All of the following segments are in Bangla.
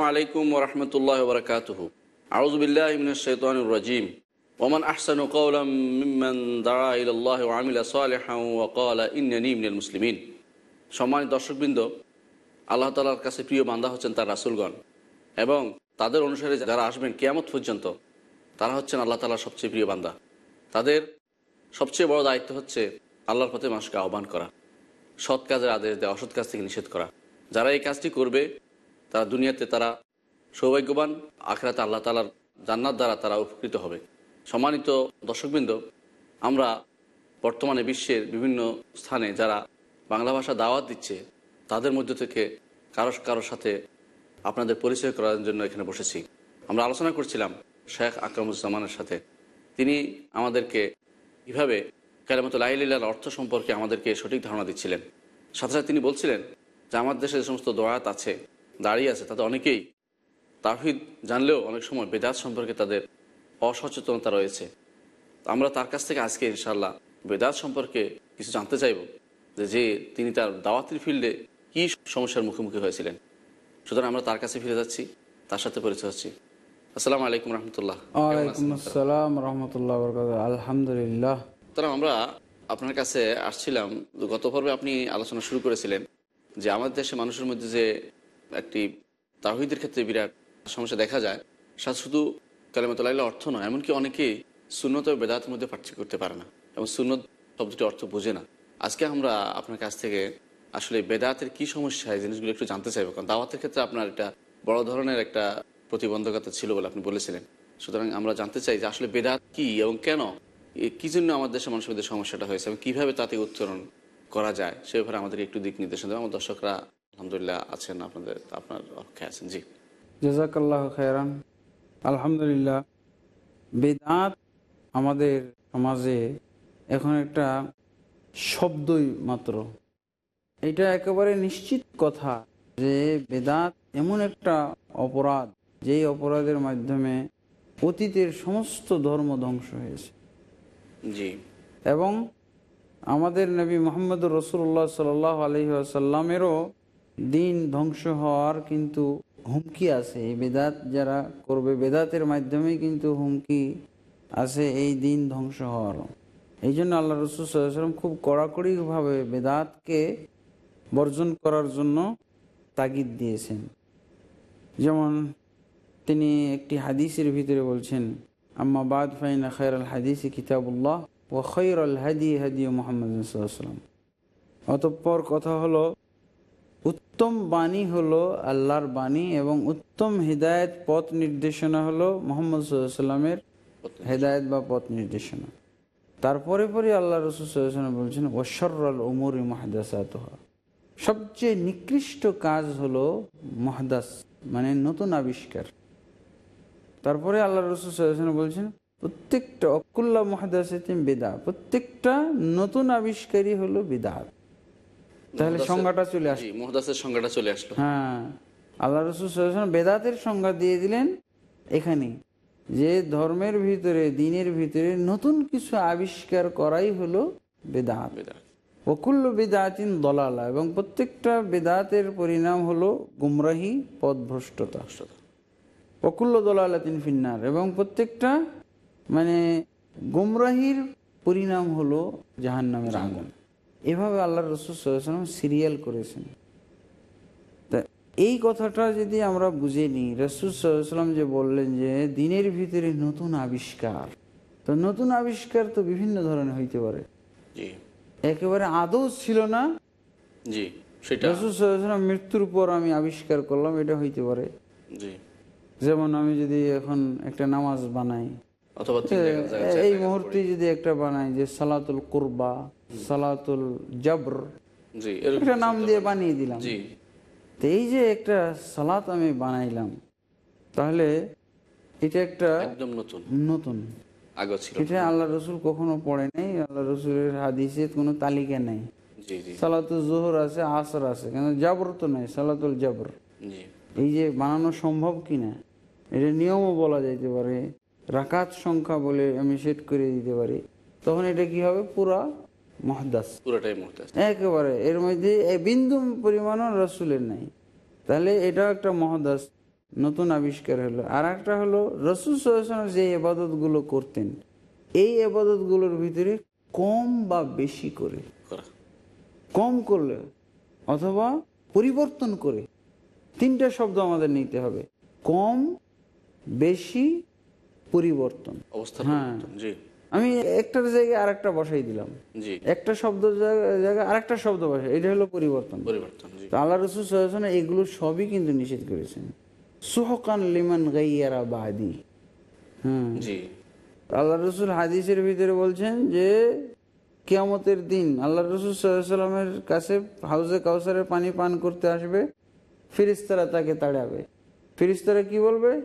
আসসালামু আলাইকুম ওমান আহসানু কওলাম মিম্মান সম্মানিত দর্শকবৃন্দ, আল্লাহ তাআলার কাছে প্রিয় বান্দা হচ্ছেন তার রাসূলগণ এবং তাদের অনুসারে যারা আসবেন কিয়ামত পর্যন্ত, তারা হচ্ছেন আল্লাহ তাআলার সবচেয়ে প্রিয় বান্দা। তাদের সবচেয়ে বড় দায়িত্ব হচ্ছে আল্লাহর পথে মানুষকে আহ্বান করা, সৎ কাজের আদেশ দেওয়া, অসৎ কাজ থেকে নিষেধ করা। যারা এই কাজটি করবে তারা দুনিয়াতে তারা সৌভাগ্যবান, আখরাতে আল্লাহ তালার জান্নাত দ্বারা তারা উপকৃত হবে। সম্মানিত দর্শকবৃন্দ, আমরা বর্তমানে বিশ্বের বিভিন্ন স্থানে যারা বাংলা ভাষা দাওয়াত দিচ্ছে, তাদের মধ্য থেকে কারও কারোর সাথে আপনাদের পরিচয় করার জন্য এখানে বসেছি। আমরা আলোচনা করছিলাম শেখ আকরামুজ্জামানের সাথে। তিনি আমাদেরকে কীভাবে কালামত লাইলিল্লার অর্থ সম্পর্কে আমাদেরকে সঠিক ধারণা দিচ্ছিলেন। সাথে সাথে তিনি বলছিলেন যে, আমার দেশে যে সমস্ত দোয়াত আছে দাঁড়িয়ে আছে তাতে অনেকেই তাহিদ জানলেও অনেক সময় বেদাত সম্পর্কে তাদের অসচেতনতা রয়েছে। আমরা তার কাছ থেকে আজকে ইনশাল্লাহ বেদাত সম্পর্কে কিছু জানতে চাইব যে যে তিনি তার দাওয়াতির ফিল্ডে কী সমস্যার মুখোমুখি হয়েছিলেন। সুতরাং আমরা তার কাছে ফিরে যাচ্ছি তার সাথে পরিচয় হচ্ছি। আসসালামু আলাইকুম রহমতুল্লাহ। আসসালাম রহমতুল্লাহ আলহামদুলিল্লাহ। সুতরাং আমরা আপনার কাছে আসছিলাম গত পর্বে আপনি আলোচনা শুরু করেছিলেন যে আমাদের দেশে মানুষের মধ্যে যে একটি তাহিদের ক্ষেত্রে বিরাট সমস্যা দেখা যায়। সাথে শুধু কালেমাতুল্লাহ অর্থ নয়, এমনকি অনেকেই শূন্যত ও বেদাতের মধ্যে পার্থক্য করতে পারে না এবং শূন্যত শব্দটি অর্থ বোঝে না। আজকে আমরা আপনার কাছ থেকে আসলে বেদাতের কি সমস্যা, এই জিনিসগুলো একটু জানতে চাইব, কারণ দাওয়াতের ক্ষেত্রে আপনার এটা বড় ধরনের একটা প্রতিবন্ধকতা ছিল বলে আপনি বলেছিলেন। সুতরাং আমরা জানতে চাই যে আসলে বেদাত কি এবং কেন কি জন্য আমাদের দেশের মানুষের মধ্যে সমস্যাটা হয়েছে এবং কীভাবে তাতে উত্তরণ করা যায়, সে ব্যাপারে আমাদের একটু দিক নির্দেশনা দেবেন। আমার দর্শকরা আলহামদুলিল্লাহ আছেন আপনাদের আপনার অপেক্ষায় আছেন জি। জাজাকাল্লাহ খায়রান। আলহামদুলিল্লাহ বেদাত আমাদের সমাজে এখন একটা শব্দই মাত্র। এটা একেবারে নিশ্চিত কথা যে বেদাত এমন একটা অপরাধ যেই অপরাধের মাধ্যমে অতীতের সমস্ত ধর্ম ধ্বংস হয়েছে। জি। এবং আমাদের নবী মোহাম্মদ রসুল্লাহ সাল আলহি আসাল্লামেরও দিন ধ্বংস হওয়ার কিন্তু হুমকি আছে। এই বেদাত যারা করবে, বেদাতের মাধ্যমে কিন্তু হুমকি আছে এই দিন ধ্বংস হওয়ার। এই জন্য আল্লাহ রসুল সাল্লাম খুব কড়াকড়িভাবে বেদাতকে বর্জন করার জন্য তাগিদ দিয়েছেন। যেমন তিনি একটি হাদিসের ভিতরে বলছেন, আম্মা বাদ ফাইন খৈর আল হাদিস কিতাবুল্লাহ ও খৈর আল হাদি হাদি মোহাম্মদ অতঃপর কথা হলো উত্তম বাণী হলো আল্লাহর বাণী এবং উত্তম হৃদায়ত পথ নির্দেশনা হলো মোহাম্মদ সাল্লামের হেদায়ত বা পথ নির্দেশনা। তারপরে পরে আল্লাহ রসুল বলছেন ওসর্রাল ওমর মাহদাসাত সবচেয়ে নিকৃষ্ট কাজ হলো মহাদাস মানে নতুন আবিষ্কার। তারপরে আল্লাহ রসুল বলছেন, প্রত্যেকটা অকুল্লা মহাদাসিম বেদা প্রত্যেকটা নতুন আবিষ্কারই হলো বেদাত তাহলে সংজ্ঞাটা চলে আসে জি মোহদাসের সংজ্ঞাটা চলে আসলো। হ্যাঁ আল্লাহ রসুল বেদাতের সংজ্ঞা দিয়ে দিলেন এখানে যে ধর্মের ভিতরে দিনের ভিতরে নতুন কিছু আবিষ্কার করাই হলো বেদাত। ওকুল্ল বেদাতিন দলালা এবং প্রত্যেকটা বেদাতের পরিণাম হলো গুমরাহি পদভ্রষ্টতা অকুল্ল দলালাতিন ফিন্নার এবং প্রত্যেকটা মানে গুমরাহির পরিণাম হলো জাহান্নামের আগুন। এভাবে আল্লাহ রসুলাম সিরিয়াল করেছেন। তা এই কথাটা যদি আমরা বুঝে নিই রসুলাম যে বললেন যে দিনের ভিতরে নতুন আবিষ্কার তো নতুন আবিষ্কার তো বিভিন্ন ধরনের হইতে পারে। একেবারে আদৌ ছিল না। জি সেটা। রসুল সাল্লাম মৃত্যুর পর আমি আবিষ্কার করলাম এটা হইতে পারে। জি। যেমন আমি যদি এখন একটা নামাজ বানাই এই মুহূর্তে যদি একটা বানাই যে সালাতুল কুরবা সালাতুল জবর। একটা নাম দিয়ে বানিয়ে দিলাম। তো এই যে একটা সালাত আমি বানাইলাম তাহলে এটা একটা একদম নতুন। নতুন। এটা আল্লাহ রসুল কখনো পড়ে নাই আল্লাহ রসুলের হাদিসে কোনো তালিকা নেই। সালাতুল জোহর আছে আসর আছে কিন্তু জাবর তো নাই সালাতুল জাবর। এই যে বানানো সম্ভব কিনা এটা নিয়মও বলা যাইতে পারে রাকাত সংখ্যা বলে আমি সেট করে দিতে পারি। তখন এটা কি হবে? পুরা মহদাস পুরোটাই একেবারে এর মধ্যে বিন্দু পরিমাণও রসুলের নাই। তাহলে এটাও একটা মহদাস নতুন আবিষ্কার হলো। আর একটা হলো রসুল সাল্লাল্লাহু যে এবাদতগুলো করতেন এই এবাদতগুলোর ভিতরে কম বা বেশি করে করা। কম করলে অথবা পরিবর্তন করে তিনটা শব্দ আমাদের নিতে হবে। কম বেশি পরিবর্তন। অবস্থা হ্যাঁ। আমি একটার জায়গায় আরেকটা বসাই দিলাম। একটা শব্দ জায়গা- জায়গায় আরেকটা শব্দ বসাই এটা হলো পরিবর্তন। পরিবর্তন আল্লাহ রসুল সাল্লাল্লাহু এগুলো সবই কিন্তু নিষেধ করেছেন। সুহকান লিমান গাইয়ারা বাদি। হ্যাঁ। আল্লাহ রসুল হাদিসের ভিতরে বলছেন যে কিয়ামতের দিন আল্লাহ রসুল সাল্লামের কাছে হাউজে কাউসারের পানি পান করতে আসবে ফিরিস্তারা তাকে তাড়াবে। ফিরিস্তারা কি বলবে?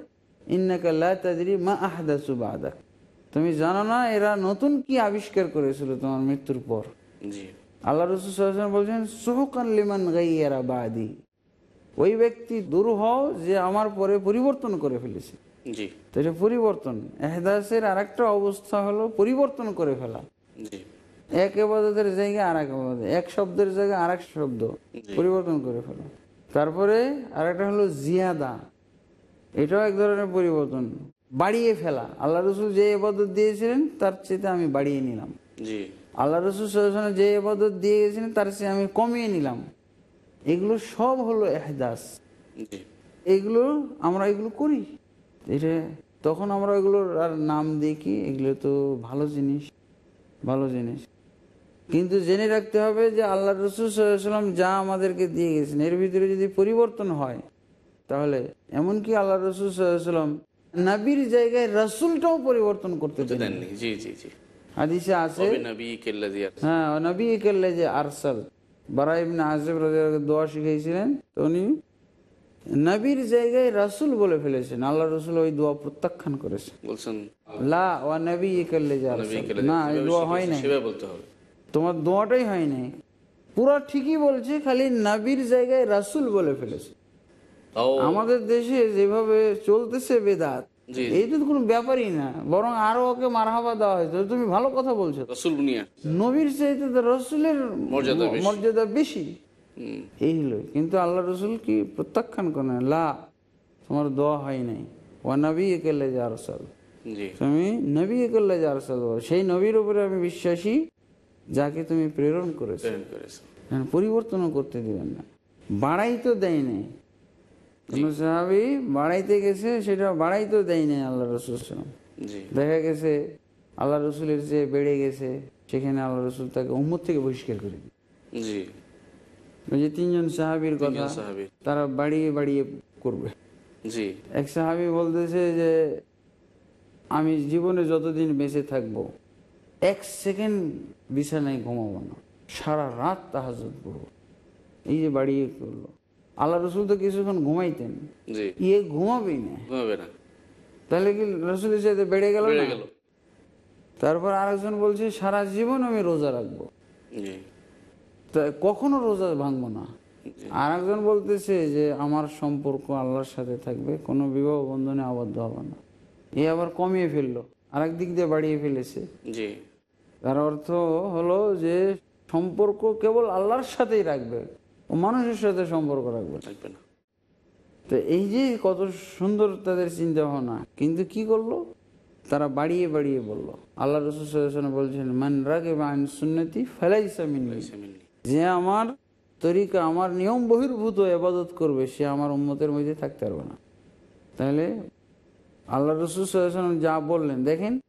ইন্নাকা লা তাদরি মা আহদাসু বাদাক। তুমি জানো না এরা নতুন কি আবিষ্কার করেছিল তোমার মৃত্যুর পর? আল্লাহ রসুল বলছেন সোহকান লিমান গাইয়ারা বাদি। ওই ব্যক্তি দূর হও যে আমার পরে পরিবর্তন করে ফেলেছে। এটা পরিবর্তন এহদাসের আর একটা অবস্থা হলো পরিবর্তন করে ফেলা। এক এবাদতের জায়গায় আর এক এক শব্দের জায়গায় আর এক শব্দ পরিবর্তন করে ফেলা। তারপরে আর একটা হলো জিয়াদা। এটাও এক ধরনের পরিবর্তন। বাড়িয়ে ফেলা। আল্লাহ রসুল যে এবাদত দিয়েছিলেন তার চেয়ে আমি বাড়িয়ে নিলাম। জি। আল্লাহ রসুল যে এবাদত দিয়ে গেছিলেন তার চেয়ে আমি কমিয়ে নিলাম। এগুলো সব হলো এহদাস। এগুলো আমরা এগুলো করি। এটা তখন আমরা এগুলোর আর নাম দিই কি এগুলো তো ভালো জিনিস ভালো জিনিস। কিন্তু জেনে রাখতে হবে যে আল্লাহ রসুল সাল্লাম যা আমাদেরকে দিয়ে গেছেন এর ভিতরে যদি পরিবর্তন হয় তাহলে এমনকি আল্লাহ রসুল সাল্লাম নাবির জায়গায় রসুলটাও পরিবর্তন করতে দেননি জি জি জি। হাদিসে আছে হ্যাঁ নবী যে আরসাল। বারা ইবনে রাদিয়াল্লাহু দোয়া শিখিয়েছিলেন তো উনি নবীর জায়গায় রাসূল বলে ফেলেছেন আল্লাহ রসুল ওই দোয়া প্রত্যাখ্যান করেছেন। বলছেন লা নবী যে না এই দোয়া হয় হবে। তোমার দোয়াটাই হয় নাই। পুরা ঠিকই বলছে খালি নবীর জায়গায় রাসূল বলে ফেলেছে। আমাদের দেশে যেভাবে চলতেছে বেদাত জি। এই তো কোনো ব্যাপারই না বরং আরও ওকে মারহাবা দেওয়া হয়েছে। তুমি ভালো কথা বলছো। নবীর চাইতে রসুলের মর্যাদা বেশি। এই হলো। কিন্তু আল্লাহ রসুল কি প্রত্যাখ্যান করেন? লা তোমার দোয়া হয় নাই। ও নবী একেলে যে তুমি নবী একেলে যে সেই নবীর উপরে আমি বিশ্বাসী যাকে তুমি প্রেরণ করেছ। পরিবর্তনও করতে দিবেন না। বাড়াই তো দেয় নাই। কোন সাহাবি বাড়াইতে গেছে সেটা বাড়াই তো দেয় নাই আল্লাহ রসুল দেখা গেছে আল্লাহ রসুলের যে বেড়ে গেছে সেখানে আল্লাহ রসুল তাকে উম্মত থেকে বহিষ্কার করে জি। যে তিনজন সাহাবির কথা। তারা বাড়িয়ে বাড়িয়ে করবে। জি। এক সাহাবি বলতেছে যে আমি জীবনে যতদিন বেঁচে থাকব এক সেকেন্ড বিছানায় ঘুমাবো না। সারা রাত তাহাজত করব এই যে বাড়িয়ে করল। আল্লাহ রসুল তো কিছুক্ষণ ঘুমাইতেন। ইয়ে ঘুমাবেই না। ঘুমাবে না। তাহলে কি রসুলের সাথে বেড়ে গেল গেল। তারপর আরেকজন বলছে সারা জীবন আমি রোজা রাখব। কখনো রোজা ভাঙবো না। আর একজন বলতেছে যে আমার সম্পর্ক আল্লাহর সাথে থাকবে কোনো বিবাহ বন্ধনে আবদ্ধ হবে না। এ আবার কমিয়ে ফেলল আরেক দিক দিয়ে বাড়িয়ে ফেলেছে। তার অর্থ হলো যে সম্পর্ক কেবল আল্লাহর সাথেই রাখবে। মানুষের সাথে সম্পর্ক রাখবে। থাকবে না। তো এই যে কত সুন্দর তাদের চিন্তা ভাবনা কিন্তু কি করল? তারা বাড়িয়ে বাড়িয়ে বলল। আল্লাহ রসুল বলছেন মান রাগে আইন সুন্নতি মিন্নি। যে আমার তরিকা আমার নিয়ম বহির্ভূত এবাদত করবে সে আমার উন্মতের মধ্যে থাকতে পারবে না। তাহলে আল্লাহ রসুল যা বললেন দেখেন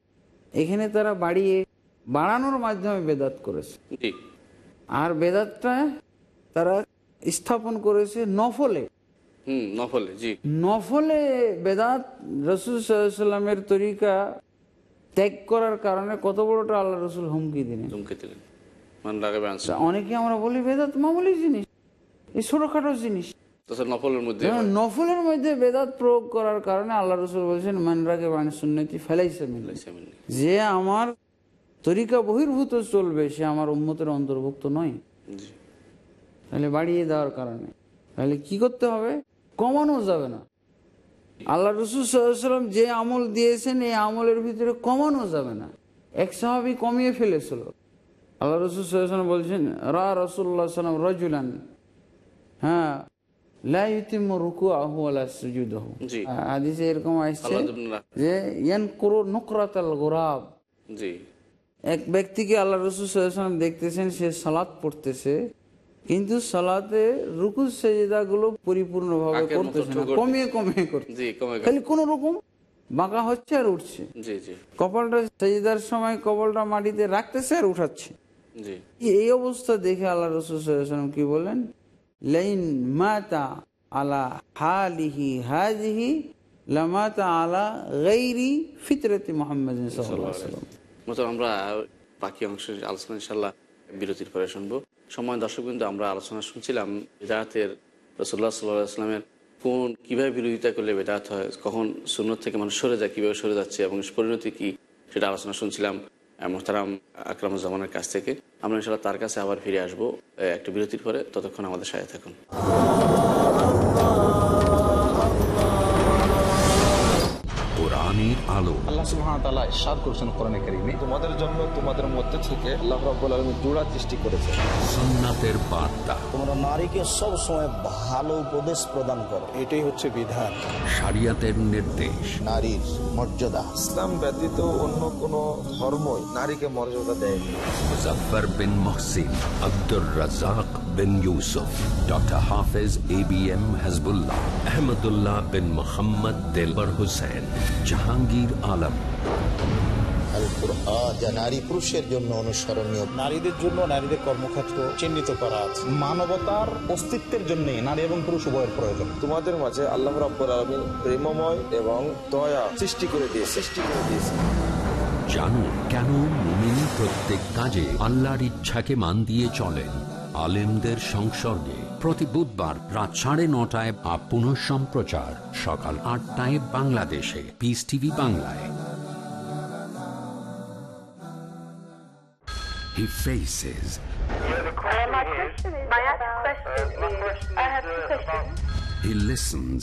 এখানে তারা বাড়িয়ে বাড়ানোর মাধ্যমে বেদাত করেছে। আর বেদাতটা তারা স্থাপন করেছে নফলে। নফলে জি। নফলে বেদাত রসুল সাল্লামের তরিকা ত্যাগ করার কারণে কত বড়টা আল্লাহ রসুল হুমকি দিলেন। অনেকে আমরা বলি বেদাত মামুলি জিনিস এই ছোটখাটো জিনিস। নফলের মধ্যে নফলের মধ্যে বেদাত প্রয়োগ করার কারণে আল্লাহ রসুল বলছেন মানরাকে বান সুন্নতি ফেলাইছে যে আমার তরিকা বহির্ভূত চলবে সে আমার উন্মতের অন্তর্ভুক্ত নয়। তাহলে বাড়িয়ে দেওয়ার কারণে। তাহলে কি করতে হবে? কমানো যাবে না। আল্লাহ রসুল যে আমল দিয়েছেন এই আমলের ভিতরে কমানো যাবে না। এক সাহাবি কমিয়ে ফেলেছিল। আল্লাহ রসুল বলছেন রা রসুল্লাহ সাল্লাম রজুলান। হ্যাঁ। এরকম আসছে যে ইয়ান করো নুকরাতাল গোরাব। এক ব্যক্তিকে আল্লাহ রসুল দেখতেছেন সে সালাদ পড়তেছে। কিন্তু সালাতে রুকু সেজদা গুলো পরিপূর্ণ ভাবে আগের মতো করতেছে না। কমিয়ে কমিয়ে করছে খালি কোন রকম বাঁকা হচ্ছে আর উঠছে। কপালটা সেজদার সময় কপালটা মাটিতে রাখতেছে আর উঠাচ্ছে। এই অবস্থা দেখে আল্লাহ রসুল কি বলেন লাইন মাতা আলা হালিহি হাজিহি লামাতা আলা গাইরি ফিতরতি মোহাম্মদ আমরা বাকি অংশ আলোচনা ইনশাল্লাহ বিরতির পরে শুনব। সময় দর্শক কিন্তু আমরা আলোচনা শুনছিলাম বেদাতের রসুল্লাহ সাল্লাহ কোন, কীভাবে বিরোধিতা করলে বেদাত হয়, কখন সুন্নত থেকে মানুষ সরে যায়, কীভাবে সরে যাচ্ছে এবং পরিণতি কী, সেটা আলোচনা শুনছিলাম মোহতারাম আকরামুজ্জামানের কাছ থেকে। আমরা ইনশাল্লাহ তার কাছে আবার ফিরে আসব একটা বিরতির পরে, ততক্ষণ আমাদের সাথে থাকুন। আলো আল্লাহ সুবহানাহু তাআলা ইরশাদ করেছেন কোরআনে কারীমে। তোমাদের জন্য তোমাদের মধ্যে থেকে আল্লাহ রাব্বুল আলামিন জোড়া সৃষ্টি করেছে সুন্নাতের বার্তা। তোমরা নারীকে সব সময় ভালো উপদেশ প্রদান করো। এটাই হচ্ছে বিধান। শরিয়াতের নির্দেশ। নারীর মর্যাদা। ইসলাম ব্যতীত অন্য কোন ধর্মই নারীকে মর্যাদা দেয়নি। Bin Mohsin Abdur Razzak bin Yusuf doctor Hafez A B M Hizbullah Ahmadullah bin Mohammad Delwar Hossain Jahangir Alam. Al Quran যা নারী পুরুষের জন্য অনুসরণীয়। নারীদের জন্য নারীদের কর্মক্ষেত্র চিহ্নিত করা আছে। মানবতার অস্তিত্বের জন্য নারী এবং পুরুষ উভয়ের প্রয়োজন। তোমাদের মাঝে আল্লাহ রাব্বুল আলামিন প্রেমময় এবং দয়া সৃষ্টি করে দিয়ে সৃষ্টি করে দিয়েছে। জানুন কেন মুমিন প্রত্যেক কাজে আল্লাহর ইচ্ছাকে মান দিয়ে চলেন? আলেমদের সংসর্গে। প্রতি বুধবার রাত সাড়ে নটায় বা পুনঃ সম্প্রচার সকাল আটটায় বাংলাদেশে পিস টিভি বাংলায় He faces, My question is my question is I have two questions. he listens,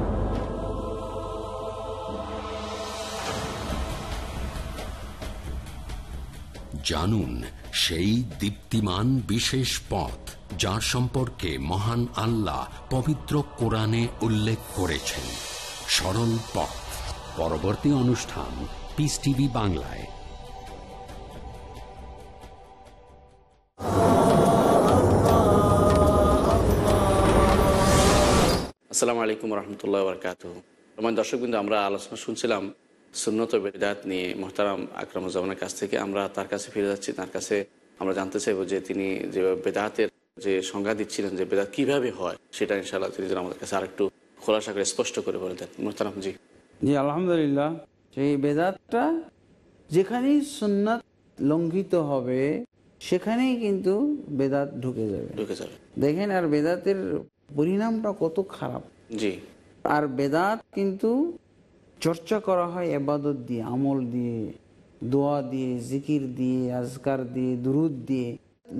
জানুন সেই দীপ্তিমান বিশেষ পথ যার সম্পর্কে মহান আল্লাহ পবিত্র কোরআনে উল্লেখ করেছেন। সরল পথ। পরবর্তী অনুষ্ঠান পিস টিভি বাংলায়। আসসালামু আলাইকুম রহমতুল্লাহ বরকাত আমার দর্শক বিন্দু আমরা আলোচনা শুনছিলাম সুন্নত বেদাত নিয়ে মোহতারাম আকরামুজ্জামানের কাছ থেকে আমরা তার কাছে ফিরে যাচ্ছি। তার কাছে আমরা জানতে চাইব যে তিনি যে বেদাতের যে সংজ্ঞা দিচ্ছিলেন যে বেদাত কীভাবে হয় সেটা ইনশাআল্লাহ তিনি যেন আমাদের কাছে আরেকটু খোলাসা করে স্পষ্ট করে বলে দেন। মোহতারাম জি। জি আলহামদুলিল্লাহ। সেই বেদাতটা যেখানেই সুন্নাত লঙ্ঘিত হবে সেখানেই কিন্তু বেদাত ঢুকে যাবে। ঢুকে যাবে। দেখেন আর বেদাতের পরিণামটা কত খারাপ। জি। আর বেদাত কিন্তু চর্চা করা হয় এবাদত দিয়ে আমল দিয়ে দোয়া দিয়ে জিকির দিয়ে আজকার দিয়ে দুরুদ দিয়ে।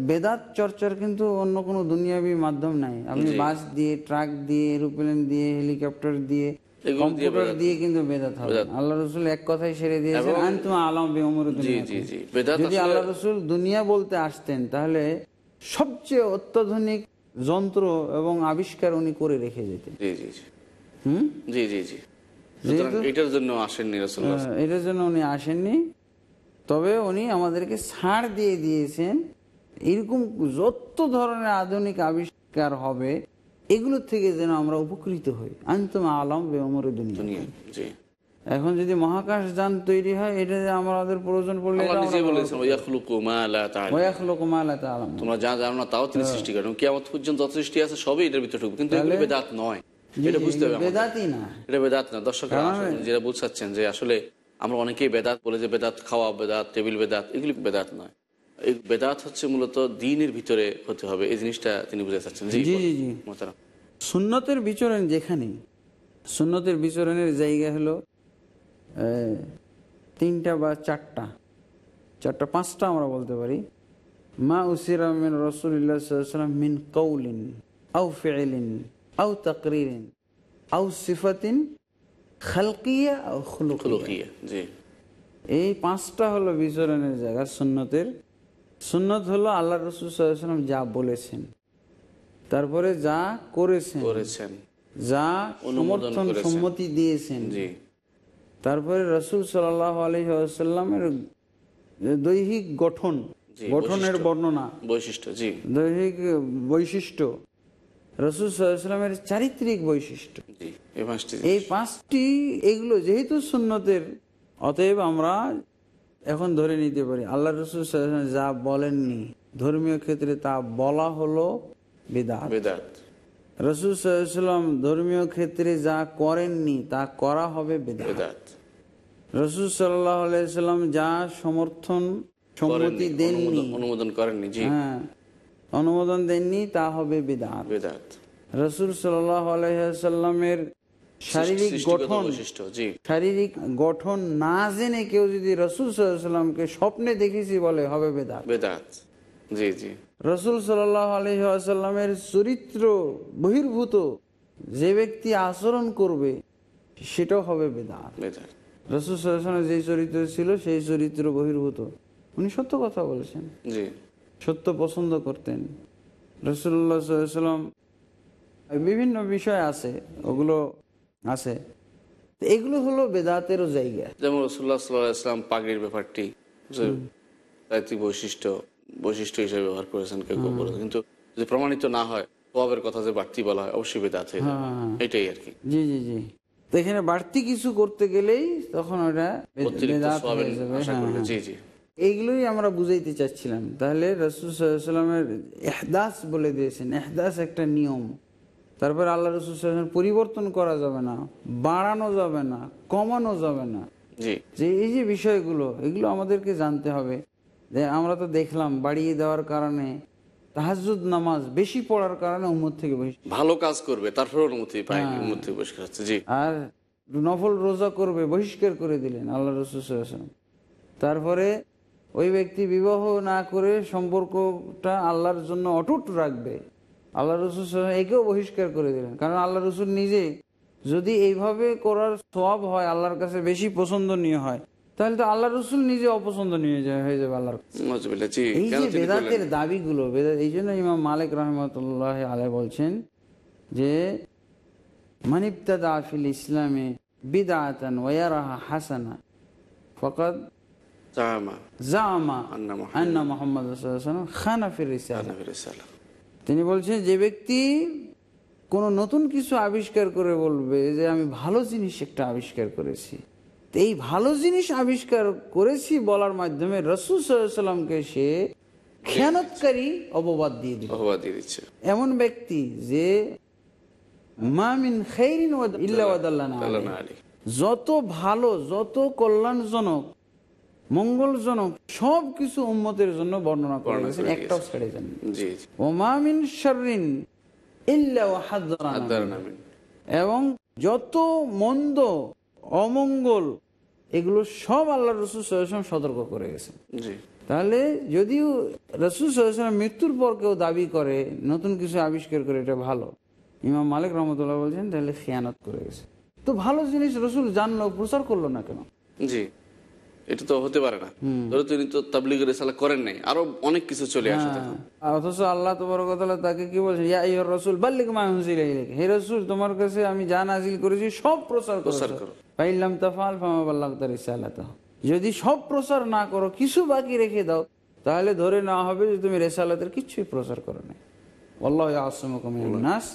বেদাত চর্চার কিন্তু অন্য কোনো দুনিয়াবি মাধ্যম নাই। আপনি বাস দিয়ে ট্রাক দিয়ে এরোপ্লেন দিয়ে হেলিকপ্টার দিয়ে কম্পিউটার দিয়ে কিন্তু বেদাত হবে। আল্লাহ রসুল এক কথাই সেরে দিয়েছেন আনতুম আলম বেমর যদি আল্লাহ রসুল দুনিয়া বলতে আসতেন তাহলে সবচেয়ে অত্যাধুনিক যন্ত্র এবং আবিষ্কার উনি করে রেখে যেতেন। জি জি জি। হুম? জি জি জি। এটার জন্য আসেননি এটার জন্য উনি আসেননি। তবে উনি আমাদেরকে ছাড় দিয়ে দিয়েছেন এরকম যত ধরনের আধুনিক আবিষ্কার হবে এগুলো থেকে যেন আমরা উপকৃত হই। আন্তম আলম বেমর দুনিয়া। এখন যদি মহাকাশ যান তৈরি হয় এটা আমাদের প্রয়োজন পড়লে। তোমরা যা জানো না তাও তিনি সৃষ্টি করেন। কিয়ামত পর্যন্ত যত সৃষ্টি আছে সবই এটার ভিতরে ঢুকবে। কিন্তু বেদাত নয়। এটা বুঝতে হবে এগুলো না। এটা বেদাত না দর্শক যেটা বুঝাচ্ছেন যে আসলে আমরা অনেকেই বেদাত বলে যে বেদাত খাওয়া বেদাত টেবিল বেদাত এগুলি বেদাত নয়। এই বেদাত হচ্ছে মূলত দিনের ভিতরে হতে হবে এই জিনিসটা তিনি বুঝে চাচ্ছেন। জি জি, জি, জি। সুন্নতের বিচরণ যেখানে সুন্নতের বিচরণের জায়গা হলো তিনটা বা চারটা চারটা পাঁচটা আমরা বলতে পারি। মা উসিরা মিন রসুল্লাহ মিন কৌলিন আউ ফেলিন আউ তাকরিরিন আউ সিফাতিন খালকিয়া আউ খুলুকিয়া। জি। এই পাঁচটা হলো বিচরণের জায়গা সুন্নতের। সুন্নত হলো আল্লাহ রসুল সাল্লাম যা বলেছেন তারপরে যা করেছেন করেছেন যা সমর্থন সম্মতি দিয়েছেন। জি। তারপরে রসুল সাল্লাহ আলহিহাসাল্লামের দৈহিক গঠন গঠনের বর্ণনা বৈশিষ্ট্য জি। দৈহিক বৈশিষ্ট্য রসুল সাল্লামের চারিত্রিক বৈশিষ্ট্য। এই পাঁচটি এগুলো যেহেতু সুন্নতের অতএব আমরা এখন ধরে নিতে পারি আল্লাহ রসুল যা বলেননি ধর্মীয় ক্ষেত্রে তা বলা হলো বেদাত। বেদাত। রসুল সাল্লাম ধর্মীয় ক্ষেত্রে যা করেননি তা করা হবে বেদাত। রসুল সাল্লাহ আলাইসাল্লাম যা সমর্থন সম্মতি দেননি। অনুমোদন- করেননি হ্যাঁ। অনুমোদন দেননি তা হবে বেদাত। বেদাত। রসুল আলাইসাল্লামের শারীরিক গঠন শারীরিক গঠন না জেনে কেউ যদি রসুল সাল্লামকে স্বপ্নে দেখেছি বলে হবে বেদাত। বেদাত জি জি। রসুল সাল্লাহ আলহিহাসাল্লামের চরিত্র বহির্ভূত যে ব্যক্তি আচরণ করবে সেটাও হবে বেদাত। বেদাত। রসুল সাল্লামের যে চরিত্র ছিল সেই চরিত্র বহির্ভূত। উনি সত্য কথা বলেছেন। জি। সত্য পছন্দ করতেন। রসুল্লাহ সাল্লাম বিভিন্ন বিষয় আছে ওগুলো আছে। এগুলো হলো বেদাতেরও জায়গা। যেমন রসুল্লাহ সাল্লাহ পাগড়ির ব্যাপারটি বৈশিষ্ট্য বৈশিষ্ট্য হিসেবে ব্যবহার করেছেন কেউ কেউ কিন্তু যদি প্রমাণিত না হয় কথা যে বাড়তি বলা হয় অবশ্যই বেদাত হয়ে। এটাই আর কি। জি জি জি। তো এখানে বাড়তি কিছু করতে গেলেই তখন ওটা বে- অতিরিক্ত বেদাত স্বভাবের যাবে। আশা করলে। জি জি। এইগুলোই আমরা বুঝাইতে চাচ্ছিলাম। তাহলে রসুল সাল্লামের এহদাস বলে দিয়েছেন এহদাস একটা নিয়ম। তারপর আল্লাহ রসুল সাল্লাম পরিবর্তন করা যাবে না বাড়ানো যাবে না কমানো যাবে না। যে এই যে বিষয়গুলো এগুলো আমাদেরকে জানতে হবে। যে আমরা তো দেখলাম বাড়িয়ে দেওয়ার কারণে তাহাজুদ নামাজ বেশি পড়ার কারণে উম্মত থেকে ভালো কাজ করবে তারপরে অনুমতি হ্যাঁ। অনুমতি বহিষ্কার জি। আর নফল রোজা করবে বহিষ্কার করে দিলেন আল্লাহ রসুল তারপরে ওই ব্যক্তি বিবাহ না করে সম্পর্কটা আল্লাহর জন্য অটুট রাখবে। আল্লাহ রসুল একেও বহিষ্কার করে দিলেন। কারণ আল্লাহ রসুল নিজে যদি এইভাবে করার সব হয় আল্লাহর কাছে বেশি পছন্দনীয় হয় তাহলে তো আল্লাহ রসুল নিজে অপছন্দনীয় যা- হয়ে যাবে আল্লাহর এই যে বেদাতের দাবিগুলো বেদাত এই জন্য ইমাম মালিক রহমতুল্লাহ আলাই বলছেন যে মানিবতাদা ফিল ইসলামে বিদাতান ওয়ারাহা হাসানা ফকত তিনি বলছেন যে ব্যক্তি কোনো নতুন কিছু আবিষ্কার করে বলবে যে আমি ভালো জিনিস একটা আবিষ্কার করেছি। এই ভালো জিনিস আবিষ্কার করেছি বলার মাধ্যমে রসুল সাল্লামকে সে খেয়ানতকারী অপবাদ দিয়ে দিল। অপবাদ দিয়ে দিচ্ছে। এমন ব্যক্তি যে মামিন খেরিন ইল্লা যত ভালো যত কল্যাণজনক মঙ্গলজনক সব কিছু উম্মতের জন্য বর্ণনা করে গেছেন একটাও ছেড়ে যান ওমামিন। নামিন এবং যত মন্দ অমঙ্গল এগুলো সব আল্লাহ রসুল সাল্লাম সতর্ক করে গেছেন। তাহলে যদিও রসুল সাল্লাম মৃত্যুর পর কেউ দাবি করে নতুন কিছু আবিষ্কার করে এটা ভালো। ইমাম মালিক রহমতুল্লাহ বলছেন তাহলে খেয়ানত করে গেছে। তো ভালো জিনিস রসুল জানলো প্রচার করল না কেন? জি। এটা তো হতে পারে না। ধরো তিনি তো তাবলিগের রেসালা করেন নাই আরও অনেক কিছু চলে আসে হ্যাঁ, অথচ আল্লাহ তোমার তাকে কি ইয়া ইয়র রসুল বাল্লিক মাহুসিল হে রসুল তোমার কাছে আমি যা নাজিল করেছি সব প্রচার প্রচার করো। পাইলাম তাফাল ফামা বাল্লাহ তার রিসালাত যদি সব প্রচার না করো কিছু বাকি রেখে দাও তাহলে ধরে নেওয়া হবে যে তুমি রেসালাতের কিছুই প্রচার করো না আল্লাহ আসমকম নাস।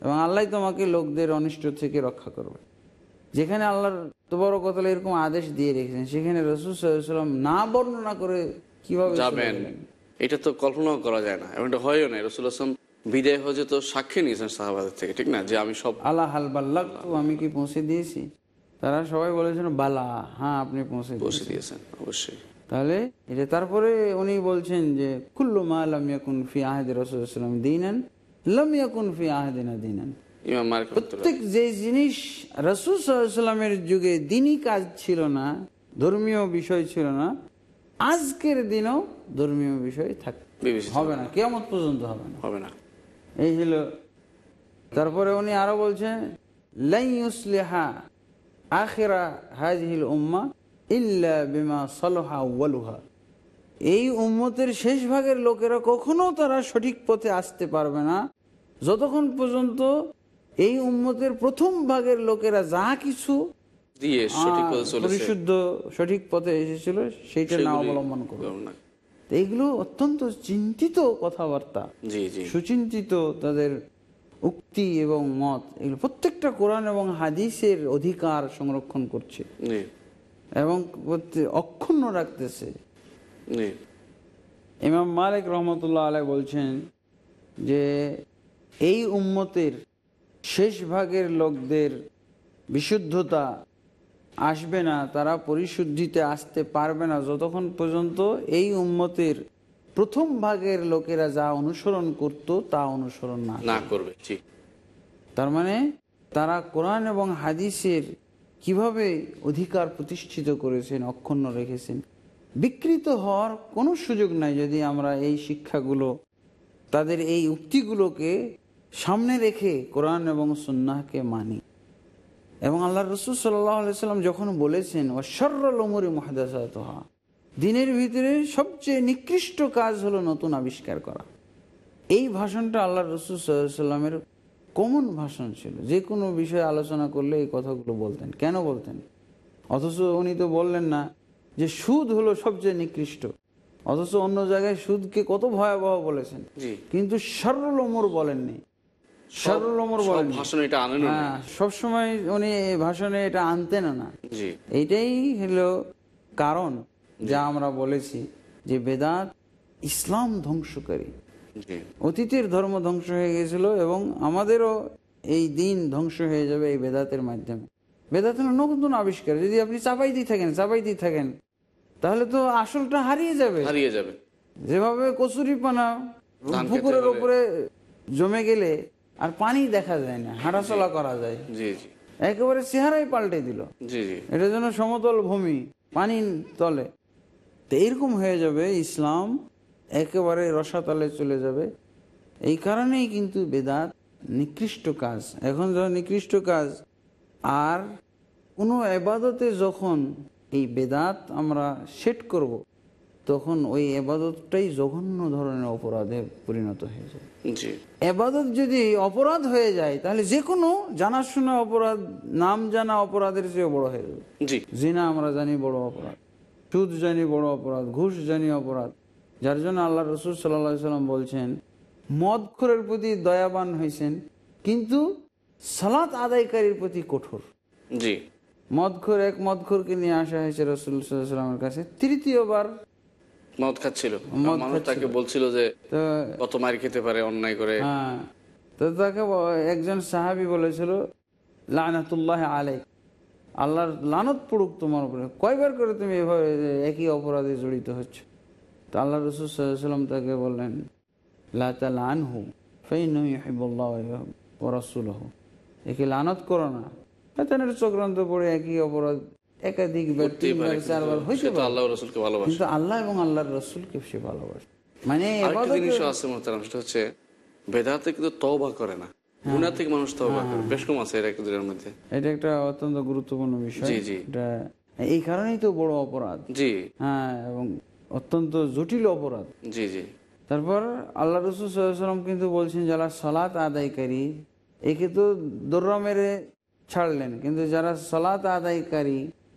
এবং আল্লাহ তোমাকে লোকদের অনিষ্ট থেকে রক্ষা করবে। যেখানে আল্লাহর তবরকতলা এরকম আদেশ দিয়ে রেখেছেন সেখানে রসুল সাল্লাম না বর্ণনা করে কীভাবে যাবেন? এটা তো কল্পনাও করা যায় না এবং এটা হয়ও না রসুল আসলাম বিদায় তো সাক্ষী নিয়েছেন সাহাবাদের থেকে ঠিক না? যে আমি সব আল্লাহ হাল আমি কি পৌঁছে দিয়েছি? তারা সবাই বলেছেন বালা হ্যাঁ আপনি পৌঁছে বসে দিয়েছেন অবশ্যই। তাহলে এটা তারপরে উনি বলছেন যে কুল্লু মা লামিয়াকুন ফি আহেদ রসুলাম দিনান লামিয়াকুন ফি আহেদিনা দিনান। প্রত্যেক যে জিনিস রসুল সাল্লামের যুগে দিনই কাজ ছিল না ধর্মীয় বিষয় ছিল না আজকের দিনও ধর্মীয় বিষয় থাক। হবে না কেমন পর্যন্ত হবে না। হবে না। এই হল তারপরে উনি আরও বলছেন লাইসলেহা আখেরা হাজহিল উম্মা ইল্লা বিমা সলহা ওয়ালুহা। এই উম্মতের শেষ ভাগের লোকেরা কখনো তারা সঠিক পথে আসতে পারবে না। যতক্ষণ পর্যন্ত এই উম্মতের প্রথম ভাগের লোকেরা যা কিছু পরিশুদ্ধ সঠিক পথে এসেছিল সেইটা না অবলম্বন করবে। এইগুলো অত্যন্ত চিন্তিত কথাবার্তা সুচিন্তিত তাদের উক্তি এবং মত। এগুলো প্রত্যেকটা কোরআন এবং হাদিসের অধিকার সংরক্ষণ করছে এবং অক্ষুণ্ণ রাখতেছে। ইমাম মালিক রহমতুল্লাহ আলাই বলছেন যে এই উম্মতের শেষ ভাগের লোকদের বিশুদ্ধতা আসবে না তারা পরিশুদ্ধিতে আসতে পারবে না। যতক্ষণ পর্যন্ত এই উম্মতের প্রথম ভাগের লোকেরা যা অনুসরণ করত তা অনুসরণ না না করবে তার মানে তারা কোরআন এবং হাদিসের কীভাবে অধিকার প্রতিষ্ঠিত করেছেন অক্ষুণ্ণ রেখেছেন বিকৃত হওয়ার কোনো সুযোগ নাই যদি আমরা এই শিক্ষাগুলো তাদের এই উক্তিগুলোকে সামনে রেখে কোরআন এবং সুন্নাহকে মানি। এবং আল্লাহ রসুল সাল্লাহ সাল্লাম যখন বলেছেন অশ্বরল ওমরি মহাদাসাতহা দিনের ভিতরে সবচেয়ে নিকৃষ্ট কাজ হলো নতুন আবিষ্কার করা। এই ভাষণটা আল্লাহ রসুল সাল্লামের কমন ভাষণ ছিল। যে কোনো বিষয়ে আলোচনা করলে এই কথাগুলো বলতেন। কেন বলতেন? অথচ উনি তো বললেন না যে সুদ হলো সবচেয়ে নিকৃষ্ট। অথচ অন্য জায়গায় সুদকে কত ভয়াবহ বলেছেন। কিন্তু সরল ওমর বলেননি। বলেন ভাষণে এটা আনেন হ্যাঁ সবসময় উনি ভাষণে এটা আনতেন না। এইটাই হলো কারণ যা আমরা বলেছি যে বেদাত ইসলাম ধ্বংসকারী। অতীতের ধর্ম ধ্বংস হয়ে গেছিল এবং আমাদেরও এই দিন ধ্বংস হয়ে যাবে এই বেদাতের মাধ্যমে। বেদাত হলো নতুন আবিষ্কার যদি আপনি চাপাইতেই থাকেন চাপাইতেই থাকেন তাহলে তো আসলটা হারিয়ে যাবে। হারিয়ে যাবে। যেভাবে কচুরি পানা পুকুরের উপরে জমে গেলে আর পানি দেখা যায় না হাঁটাচলা করা যায়। জি জি। একেবারে চেহারাই পাল্টে দিল। জি জি। এটার জন্য সমতল ভূমি পানি তলে। তো এইরকম হয়ে যাবে ইসলাম একেবারে রসাতলে চলে যাবে। এই কারণেই কিন্তু বেদাত নিকৃষ্ট কাজ। এখন যখন নিকৃষ্ট কাজ আর কোনো এবাদতে যখন এই বেদাত আমরা সেট করব। তখন ওই এবাদতটাই জঘন্য ধরনের অপরাধে পরিণত হয়ে যায়। এবাদত যদি অপরাধ হয়ে যায় তাহলে যে কোনো জানাশোনা অপরাধ নাম জানা অপরাধের চেয়ে বড় হয়ে যাবে। জিনা আমরা জানি বড় অপরাধ সুদ জানি বড় অপরাধ ঘুষ জানি অপরাধ। যার জন্য আল্লাহ রসুল সাল্লা সাল্লাম বলছেন মদখোরের প্রতি দয়াবান হয়েছেন কিন্তু সালাত আদায়কারীর প্রতি কঠোর। জি। মদখোর এক মদখোরকে নিয়ে আসা হয়েছে রসুল সাল্লামের কাছে তৃতীয়বার মদ খাচ্ছিল। মানুষ তাকে বলছিল যে কত মার খেতে পারে অন্যায় করে। হ্যাঁ। তো তাকে একজন সাহাবি বলেছিল লানাতুল্লাহ আলাই আল্লাহর লানত পড়ুক তোমার উপরে। কয়বার করে তুমি এভাবে একই অপরাধে জড়িত হচ্ছ? তো আল্লাহ রসুল সাল্লাম তাকে বললেন লাতাল আনহু ফাইনুল্লাহ ও রসুল হু একে লানত করো না। বেতনের চক্রান্ত পড়ে একই অপরাধ একাধিক বার তিনবার চারবার কিন্তু হইতে পারে। আল্লাহ রসুলকে ভালোবাসে। কিন্তু আল্লাহ এবং আল্লাহর রসুলকে সে ভালোবাসে। মানে আরেকটা আছে মোহতারাম সেটা হচ্ছে বেদাতে কিন্তু তওবা করে না। গুণা থেকে মানুষ তওবা করে। বেশ কম আছে এর এক মধ্যে। এটা একটা অত্যন্ত গুরুত্বপূর্ণ বিষয়। জি, জি। এটা এই কারণেই তো বড় অপরাধ। জি। হ্যাঁ এবং অত্যন্ত জটিল অপরাধ। জি জি। তারপর আল্লাহ রসুল সাল্লাম কিন্তু বলছেন যারা সলাৎ আদায়কারী একে তো দৌড়া মেরে ছাড়লেন। কিন্তু যারা সলাৎ আদায়কারী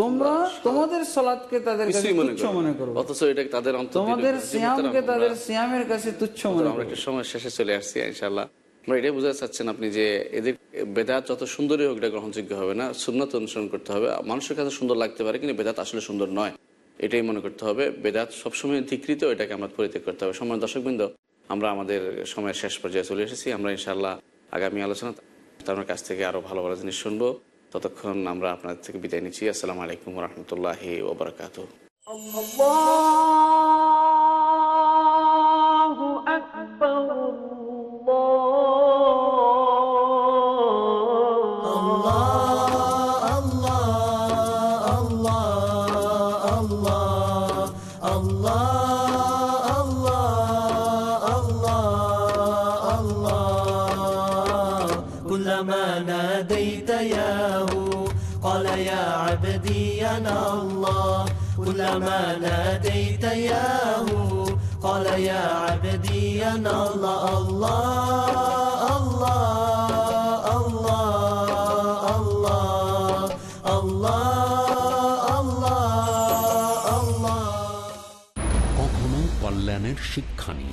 তোমরা তোমাদের তাদের কাছে তুচ্ছ মনে করো। অথচ এটা তাদের তোমাদের সিয়ামকে তাদের সিয়ামের কাছে তুচ্ছ মনে আমরা একটা সময় শেষে চলে আসছি ইনশাল্লাহ আমরা এটাই বোঝাতে চাচ্ছেন আপনি যে এদের বেদাত যত সুন্দরই হোক এটা গ্রহণযোগ্য হবে না। সুন্নত অনুসরণ করতে হবে। মানুষের কাছে সুন্দর লাগতে পারে কিন্তু বেদাত আসলে সুন্দর নয়। এটাই মনে করতে হবে। বেদাত সবসময় ধিকৃত এটাকে আমরা পরিত্যাগ করতে হবে। সময় দর্শকবৃন্দ আমরা আমাদের সময়ের শেষ পর্যায়ে চলে এসেছি। আমরা ইনশাল্লাহ আগামী আলোচনা তার কাছ থেকে আরও ভালো ভালো জিনিস শুনব। ততক্ষণ আমরা আপনাদের থেকে বিদায় নিচ্ছি। আসসালামু আলাইকুম রহমতুল্লাহি ওবরাকাতু كلما ناديت ياه قال يا عبدي أنا الله كلما ناديت ياه قال يا عبدي أنا الله الله الله الله الله الله الله الله কখনো কল্যাণের শিক্ষা নিয়ে